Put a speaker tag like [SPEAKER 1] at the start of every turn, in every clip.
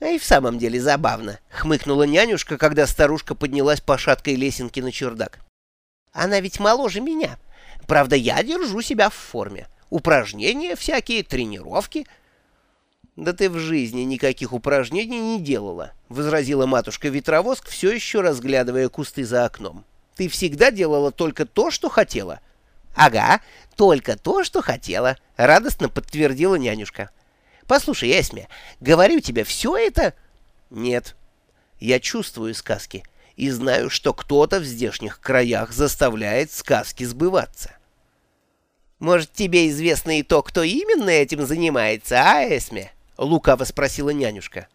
[SPEAKER 1] А и в самом деле забавно, хмыкнула нянюшка, когда старушка поднялась по шаткой лесенке на чердак. Она ведь моложе меня. Правда, я держу себя в форме. Упражнения всякие, тренировки. Да ты в жизни никаких упражнений не делала, возразила матушка Ветровоск, все еще разглядывая кусты за окном. Ты всегда делала только то, что хотела. Ага, только то, что хотела, радостно подтвердила нянюшка. Послушай, Эсме, говорю тебе, все это... Нет, я чувствую сказки и знаю, что кто-то в здешних краях заставляет сказки сбываться. Может, тебе известно и то, кто именно этим занимается, а, Эсме? Лукаво спросила нянюшка.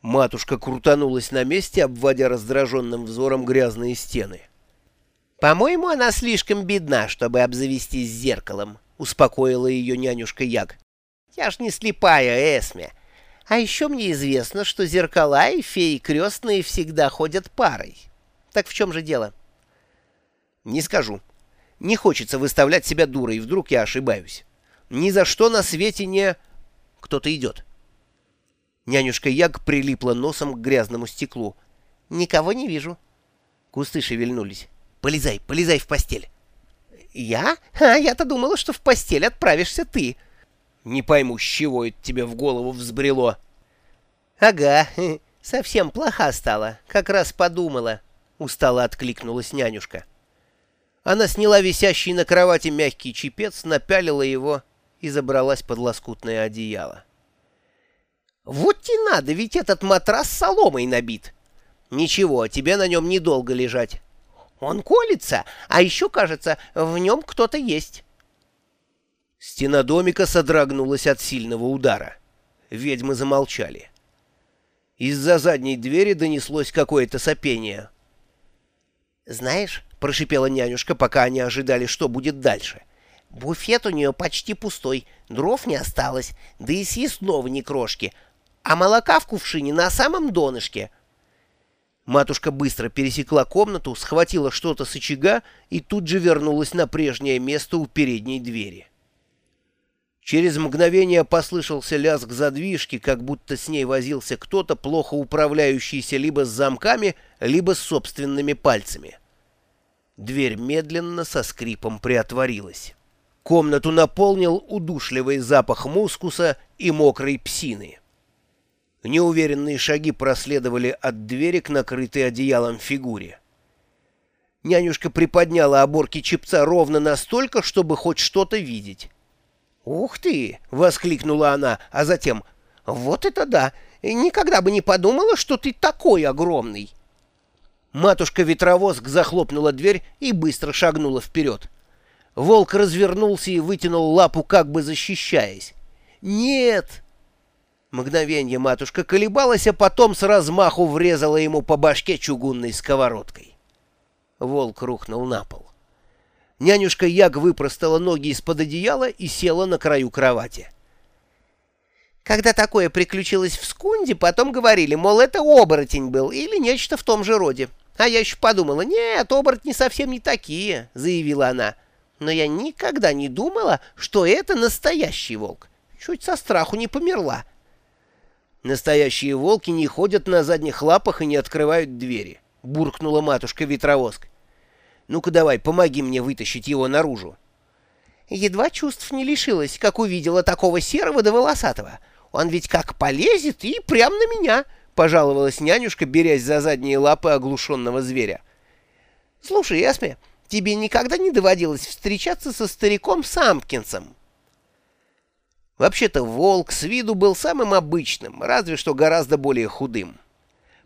[SPEAKER 1] Матушка крутанулась на месте, обводя раздраженным взором грязные стены. «По-моему, она слишком бедна, чтобы обзавестись зеркалом», — успокоила ее нянюшка Яг. Я ж не слепая, Эсме. А еще мне известно, что зеркала и феи крестные всегда ходят парой. Так в чем же дело? Не скажу. Не хочется выставлять себя дурой, вдруг я ошибаюсь. Ни за что на свете не... Кто-то идет. Нянюшка Яг прилипла носом к грязному стеклу. Никого не вижу. Кусты шевельнулись. Полезай, полезай в постель. Я? А я-то думала, что в постель отправишься ты. Не пойму, с чего это тебе в голову взбрело. — Ага, совсем плоха стала, как раз подумала, — устало откликнулась нянюшка. Она сняла висящий на кровати мягкий чепец, напялила его и забралась под лоскутное одеяло. — Вот и надо, ведь этот матрас соломой набит. Ничего, тебе на нем недолго лежать. Он колется, а еще, кажется, в нем кто-то есть. Стена домика содрогнулась от сильного удара. Ведьмы замолчали. Из-за задней двери донеслось какое-то сопение. «Знаешь», — прошипела нянюшка, пока они ожидали, что будет дальше, — «буфет у нее почти пустой, дров не осталось, да и съестного ни крошки, а молока в кувшине на самом донышке». Матушка быстро пересекла комнату, схватила что-то с очага и тут же вернулась на прежнее место у передней двери. Через мгновение послышался лязг задвижки, как будто с ней возился кто-то, плохо управляющийся либо с замками, либо с собственными пальцами. Дверь медленно со скрипом приотворилась. Комнату наполнил удушливый запах мускуса и мокрой псины. Неуверенные шаги проследовали от двери к накрытой одеялом фигуре. Нянюшка приподняла оборки чепца ровно настолько, чтобы хоть что-то видеть. «Ух ты!» — воскликнула она, а затем «Вот это да! Никогда бы не подумала, что ты такой огромный!» Матушка-ветровозг захлопнула дверь и быстро шагнула вперед. Волк развернулся и вытянул лапу, как бы защищаясь. «Нет!» Мгновенье матушка колебалась, а потом с размаху врезала ему по башке чугунной сковородкой. Волк рухнул на пол. Нянюшка Яг выпростала ноги из-под одеяла и села на краю кровати. Когда такое приключилось в Скунде, потом говорили, мол, это оборотень был или нечто в том же роде. А я еще подумала, нет, оборотни совсем не такие, заявила она. Но я никогда не думала, что это настоящий волк. Чуть со страху не померла. Настоящие волки не ходят на задних лапах и не открывают двери, буркнула матушка-ветровоск. Ну-ка давай, помоги мне вытащить его наружу. Едва чувств не лишилась, как увидела такого серого да волосатого. Он ведь как полезет и прям на меня, — пожаловалась нянюшка, берясь за задние лапы оглушенного зверя. — Слушай, Эсме, тебе никогда не доводилось встречаться со стариком Сампкинсом? Вообще-то волк с виду был самым обычным, разве что гораздо более худым.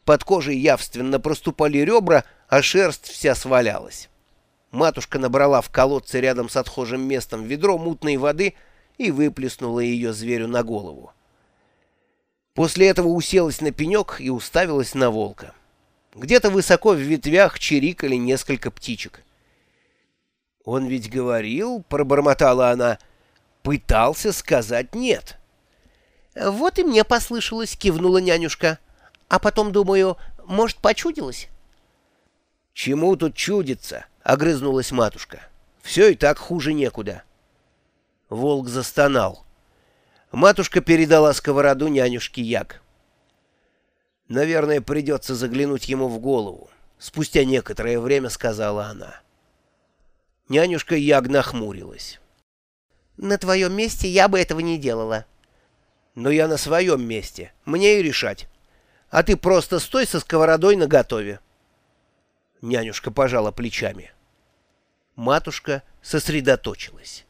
[SPEAKER 1] Под кожей явственно проступали ребра, а шерсть вся свалялась. Матушка набрала в колодце рядом с отхожим местом ведро мутной воды и выплеснула ее зверю на голову. После этого уселась на пенек и уставилась на волка. Где-то высоко в ветвях чирикали несколько птичек. «Он ведь говорил, — пробормотала она, — пытался сказать нет». «Вот и мне послышалось, — кивнула нянюшка. А потом думаю, может, почудилось?» «Чему тут чудится?» — огрызнулась матушка. «Все и так хуже некуда». Волк застонал. Матушка передала сковороду нянюшке Як. Наверное, придется заглянуть ему в голову. Спустя некоторое время сказала она. Нянюшка Ягна хмурилась.
[SPEAKER 2] «На твоем месте я бы этого не делала».
[SPEAKER 1] «Но я на своем месте. Мне и решать. А ты просто стой со сковородой наготове». Нянюшка пожала плечами. Матушка сосредоточилась.